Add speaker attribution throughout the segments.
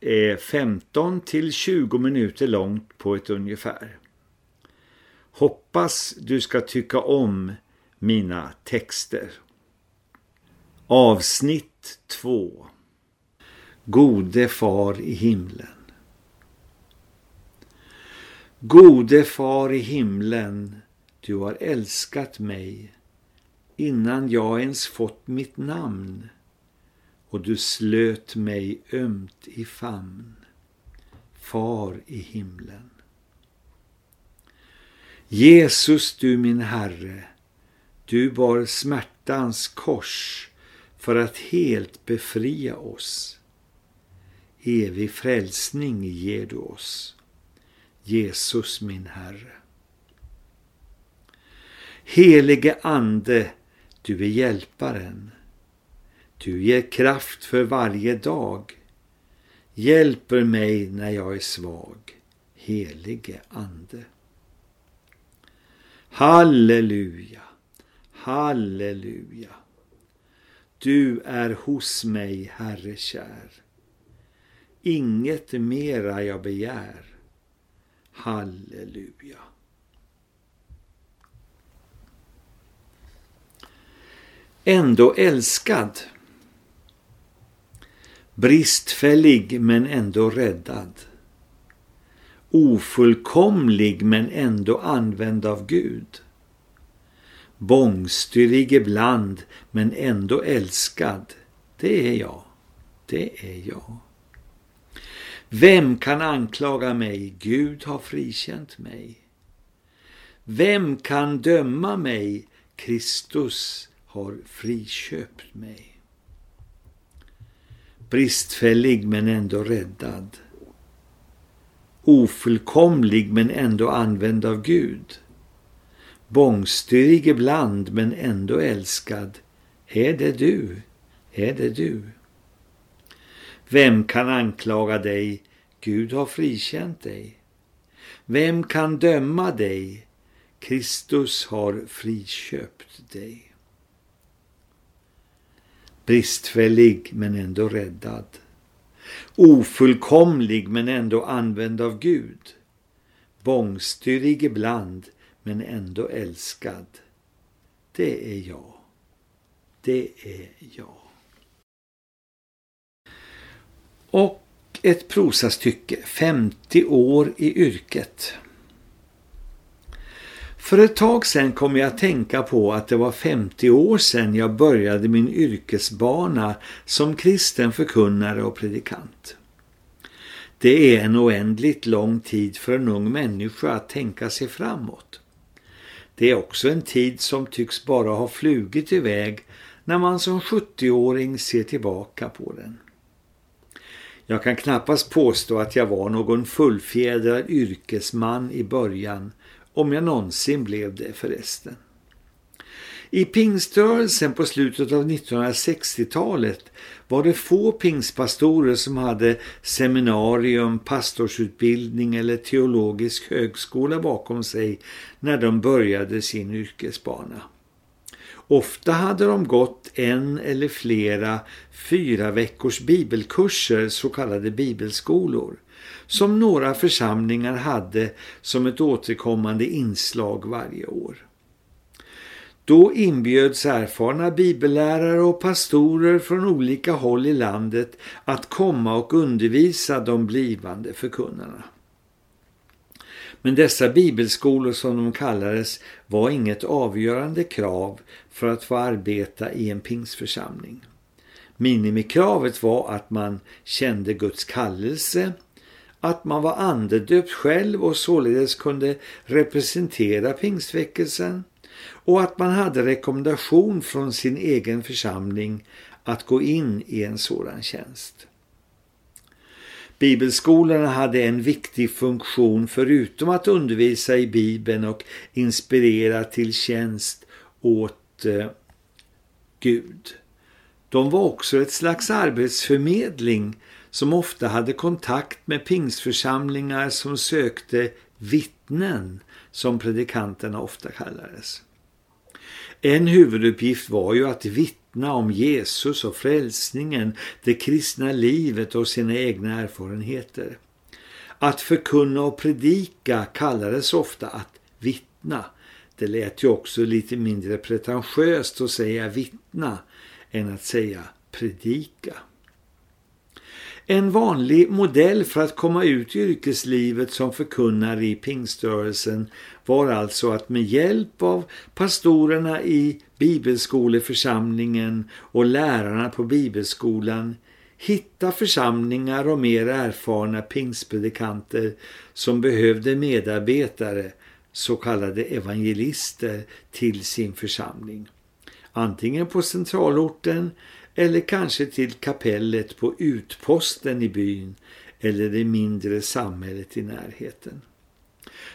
Speaker 1: är 15 till 20 minuter långt på ett ungefär. Hoppas du ska tycka om mina texter. Avsnitt 2 Gode far i himlen Gode far i himlen, du har älskat mig innan jag ens fått mitt namn och du slöt mig ömt i famn, far i himlen. Jesus, du min Herre, du bar smärtans kors för att helt befria oss. Evig frälsning ger du oss, Jesus min Herre. Helige Ande, du är hjälparen. Du ger kraft för varje dag. Hjälper mig när jag är svag. Helige Ande. Halleluja, halleluja. Du är hos mig, Herre kär. Inget mera jag begär. Halleluja. Ändå älskad. Bristfällig men ändå räddad. Ofullkomlig men ändå använd av Gud. Bångstyrig ibland men ändå älskad. Det är jag. Det är jag. Vem kan anklaga mig? Gud har frikänt mig. Vem kan döma mig? Kristus har friköpt mig bristfällig men ändå räddad. Ofullkomlig men ändå använd av Gud. Bångstyrig ibland men ändå älskad. Är det du? Är det du? Vem kan anklaga dig? Gud har frikänt dig. Vem kan döma dig? Kristus har friköpt dig bristfällig men ändå räddad. Ofullkomlig men ändå använd av Gud. Bångstyrig ibland men ändå älskad. Det är jag. Det är jag. Och ett prosastycke, 50 år i yrket. För ett tag sedan kom jag att tänka på att det var 50 år sedan jag började min yrkesbana som kristen förkunnare och predikant. Det är en oändligt lång tid för en ung människa att tänka sig framåt. Det är också en tid som tycks bara ha flugit iväg när man som 70-åring ser tillbaka på den. Jag kan knappast påstå att jag var någon fullfjädrad yrkesman i början om jag någonsin blev det förresten. I pingströrelsen på slutet av 1960-talet var det få pingstpastorer som hade seminarium, pastorsutbildning eller teologisk högskola bakom sig när de började sin yrkesbana. Ofta hade de gått en eller flera fyra veckors bibelkurser, så kallade bibelskolor som några församlingar hade som ett återkommande inslag varje år. Då inbjöds erfarna bibellärare och pastorer från olika håll i landet att komma och undervisa de blivande förkunnarna. Men dessa bibelskolor som de kallades var inget avgörande krav för att få arbeta i en pingsförsamling. Minimikravet var att man kände Guds kallelse, att man var andedöpt själv och således kunde representera pingstväckelsen och att man hade rekommendation från sin egen församling att gå in i en sådan tjänst. Bibelskolorna hade en viktig funktion förutom att undervisa i Bibeln och inspirera till tjänst åt eh, Gud. De var också ett slags arbetsförmedling som ofta hade kontakt med pingsförsamlingar som sökte vittnen, som predikanterna ofta kallades. En huvuduppgift var ju att vittna om Jesus och frälsningen, det kristna livet och sina egna erfarenheter. Att förkunna och predika kallades ofta att vittna. Det lät ju också lite mindre pretentiöst att säga vittna än att säga predika. En vanlig modell för att komma ut i yrkeslivet som förkunnare i pingströrelsen var alltså att med hjälp av pastorerna i bibelskoleförsamlingen och lärarna på bibelskolan hitta församlingar och mer erfarna pingstpredikanter som behövde medarbetare, så kallade evangelister, till sin församling. Antingen på centralorten eller kanske till kapellet på utposten i byn eller det mindre samhället i närheten.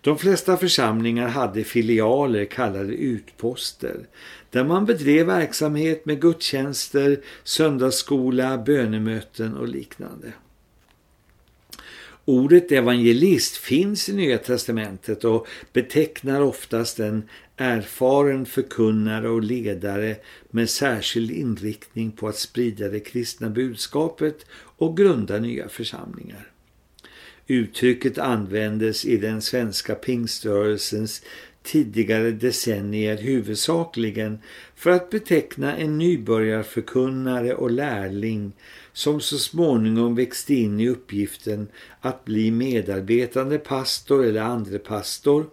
Speaker 1: De flesta församlingar hade filialer kallade utposter där man bedrev verksamhet med gudstjänster, söndagsskola, bönemöten och liknande. Ordet evangelist finns i Nya testamentet och betecknar oftast en erfaren förkunnare och ledare med särskild inriktning på att sprida det kristna budskapet och grunda nya församlingar. Uttrycket användes i den svenska pingströrelsens tidigare decennier huvudsakligen för att beteckna en nybörjarförkunnare och lärling som så småningom växte in i uppgiften att bli medarbetande pastor eller andre pastor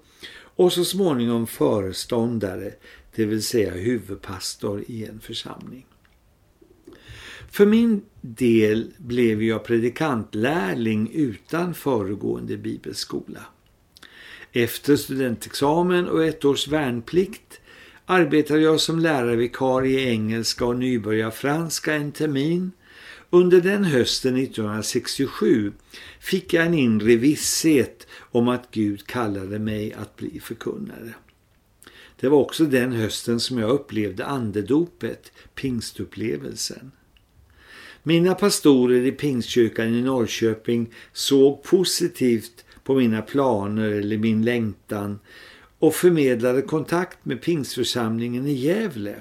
Speaker 1: och så småningom föreståndare, det vill säga huvudpastor i en församling. För min del blev jag predikantlärling utan föregående bibelskola. Efter studentexamen och ett års värnplikt arbetade jag som lärarvikarie i engelska och nybörjarfranska en termin. Under den hösten 1967 fick jag en inre visshet om att Gud kallade mig att bli förkunnare. Det var också den hösten som jag upplevde andedopet, pingstupplevelsen. Mina pastorer i Pingstkyrkan i Norrköping såg positivt på mina planer eller min längtan och förmedlade kontakt med Pingstförsamlingen i Gävle.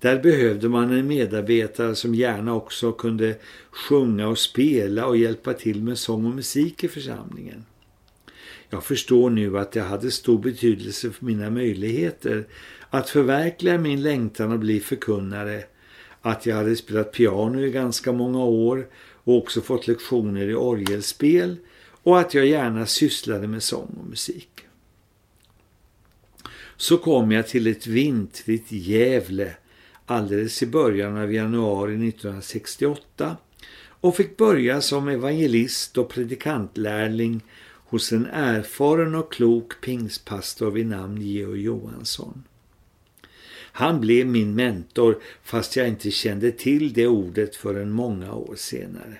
Speaker 1: Där behövde man en medarbetare som gärna också kunde sjunga och spela och hjälpa till med sång och musik i församlingen. Jag förstår nu att det hade stor betydelse för mina möjligheter att förverkliga min längtan att bli förkunnare att jag hade spelat piano i ganska många år och också fått lektioner i orgelspel och att jag gärna sysslade med sång och musik. Så kom jag till ett vintrigt Gävle alldeles i början av januari 1968 och fick börja som evangelist och predikantlärling hos en erfaren och klok pingspastor vid namn Georg Johansson. Han blev min mentor fast jag inte kände till det ordet förrän många år senare.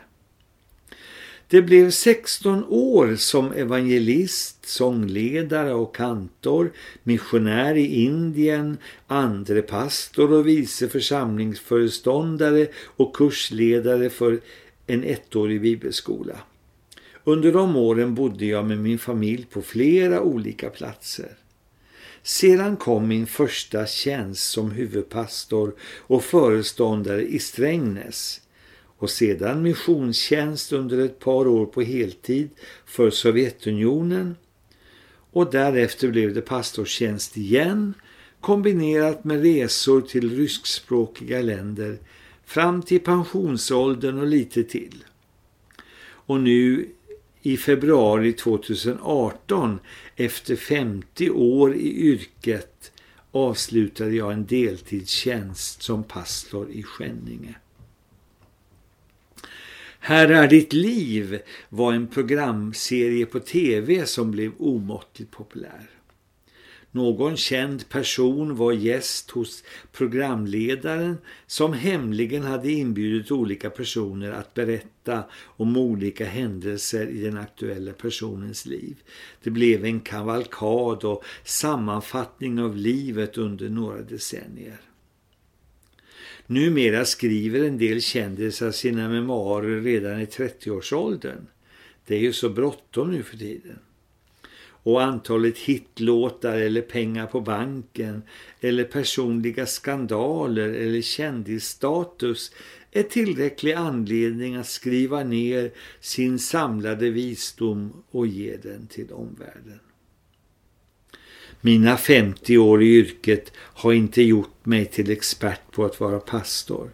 Speaker 1: Det blev 16 år som evangelist, sångledare och kantor, missionär i Indien, andrepastor och vice församlingsföreståndare och kursledare för en ettårig bibelskola. Under de åren bodde jag med min familj på flera olika platser. Sedan kom min första tjänst som huvudpastor och föreståndare i Strängnäs och sedan missionstjänst under ett par år på heltid för Sovjetunionen och därefter blev det pastorstjänst igen kombinerat med resor till ryskspråkiga länder fram till pensionsåldern och lite till. Och nu i februari 2018 efter 50 år i yrket avslutade jag en deltidstjänst som pastor i Skänninge. Här är ditt liv var en programserie på tv som blev omåttligt populär. Någon känd person var gäst hos programledaren som hemligen hade inbjudit olika personer att berätta om olika händelser i den aktuella personens liv. Det blev en kavalkad och sammanfattning av livet under några decennier. Numera skriver en del kändisar sina memoarer redan i 30-årsåldern. Det är ju så bråttom nu för tiden och antalet hitlåtar eller pengar på banken eller personliga skandaler eller kändisstatus är tillräcklig anledning att skriva ner sin samlade visdom och ge den till omvärlden. Mina 50 år i yrket har inte gjort mig till expert på att vara pastor.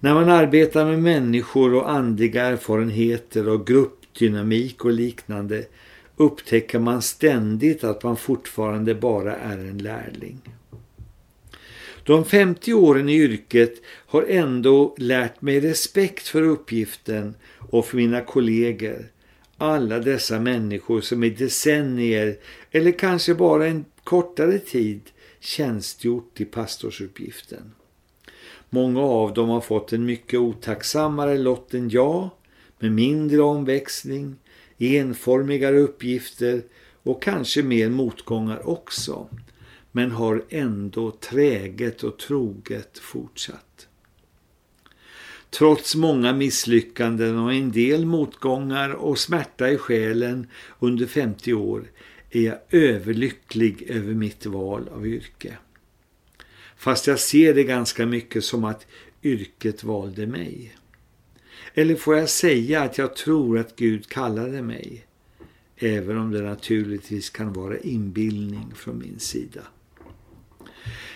Speaker 1: När man arbetar med människor och andliga erfarenheter och gruppdynamik och liknande upptäcker man ständigt att man fortfarande bara är en lärling. De 50 åren i yrket har ändå lärt mig respekt för uppgiften och för mina kollegor. Alla dessa människor som i decennier eller kanske bara en kortare tid tjänstgjort i pastorsuppgiften. Många av dem har fått en mycket otacksammare lott än jag med mindre omväxling, enformigare uppgifter och kanske mer motgångar också, men har ändå träget och troget fortsatt. Trots många misslyckanden och en del motgångar och smärta i själen under 50 år är jag överlycklig över mitt val av yrke. Fast jag ser det ganska mycket som att yrket valde mig. Eller får jag säga att jag tror att Gud kallade mig, även om det naturligtvis kan vara inbildning från min sida.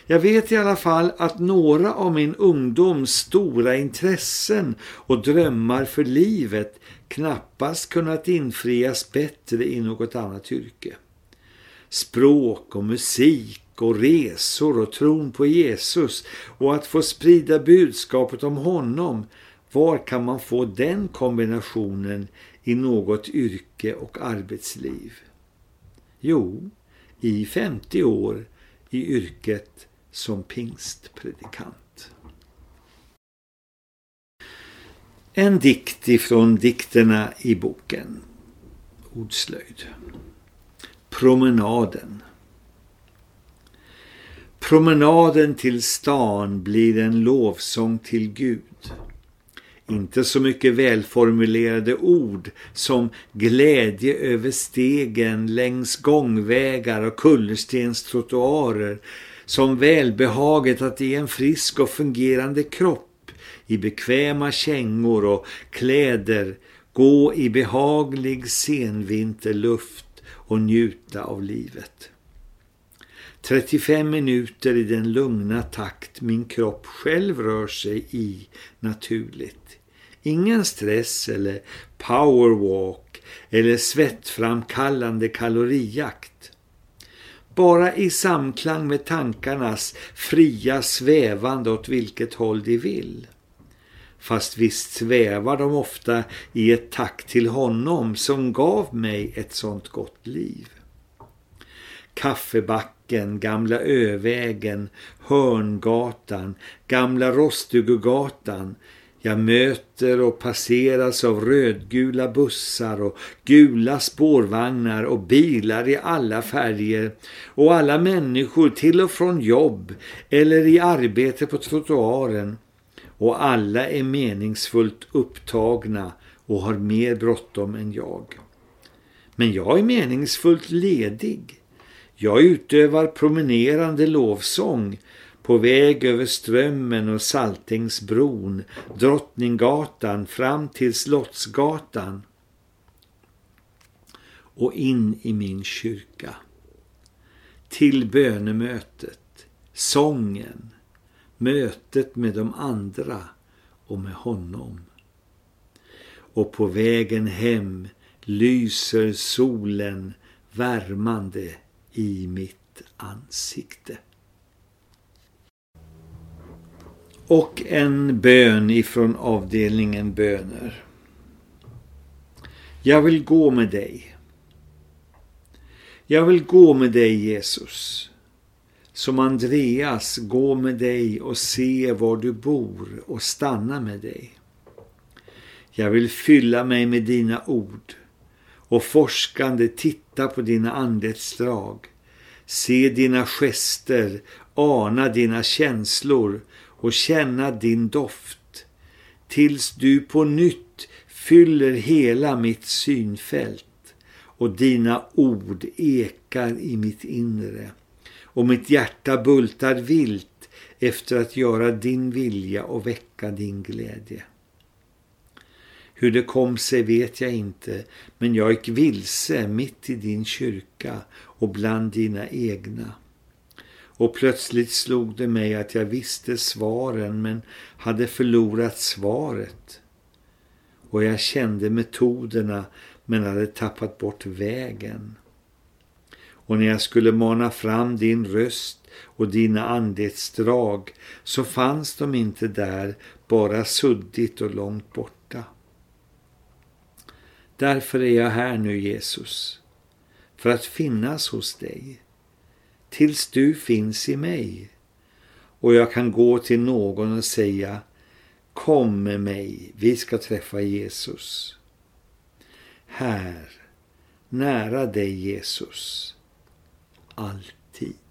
Speaker 1: Jag vet i alla fall att några av min ungdoms stora intressen och drömmar för livet knappast kunnat infrias bättre i något annat yrke. Språk och musik och resor och tron på Jesus och att få sprida budskapet om honom var kan man få den kombinationen i något yrke och arbetsliv? Jo, i 50 år i yrket som pingstpredikant. En dikt ifrån dikterna i boken Ordslöjd. Promenaden. Promenaden till stan blir en lovsång till Gud. Inte så mycket välformulerade ord som glädje över stegen längs gångvägar och kullerstens trottoarer som välbehaget att i en frisk och fungerande kropp i bekväma kängor och kläder gå i behaglig senvinterluft och njuta av livet. 35 minuter i den lugna takt min kropp själv rör sig i naturligt. Ingen stress eller powerwalk eller svettframkallande kalorijakt. Bara i samklang med tankarnas fria svävande åt vilket håll de vill. Fast visst svävar de ofta i ett tack till honom som gav mig ett sånt gott liv. Kaffebacken, Gamla Övägen, Hörngatan, Gamla Rostugugatan, jag möter och passeras av rödgula bussar och gula spårvagnar och bilar i alla färger och alla människor till och från jobb eller i arbete på trottoaren och alla är meningsfullt upptagna och har mer bråttom än jag. Men jag är meningsfullt ledig. Jag utövar promenerande lovsång på väg över Strömmen och Saltingsbron, Drottninggatan fram till Slottsgatan och in i min kyrka. Till bönemötet, sången, mötet med de andra och med honom. och på vägen hem lyser solen värmande i mitt ansikte. Och en bön ifrån avdelningen böner. Jag vill gå med dig. Jag vill gå med dig Jesus. Som Andreas gå med dig och se var du bor och stanna med dig. Jag vill fylla mig med dina ord och forskande titta på dina andetsdrag. Se dina gester, ana dina känslor och känna din doft. Tills du på nytt fyller hela mitt synfält och dina ord ekar i mitt inre och mitt hjärta bultar vilt efter att göra din vilja och väcka din glädje. Hur det kom sig vet jag inte, men jag gick vilse mitt i din kyrka och bland dina egna. Och plötsligt slog det mig att jag visste svaren men hade förlorat svaret. Och jag kände metoderna men hade tappat bort vägen. Och när jag skulle mana fram din röst och dina andetsdrag så fanns de inte där, bara suddigt och långt borta. Därför är jag här nu Jesus, för att finnas hos dig, tills du finns i mig och jag kan gå till någon och säga Kom med mig, vi ska träffa Jesus. Här, nära dig Jesus, alltid.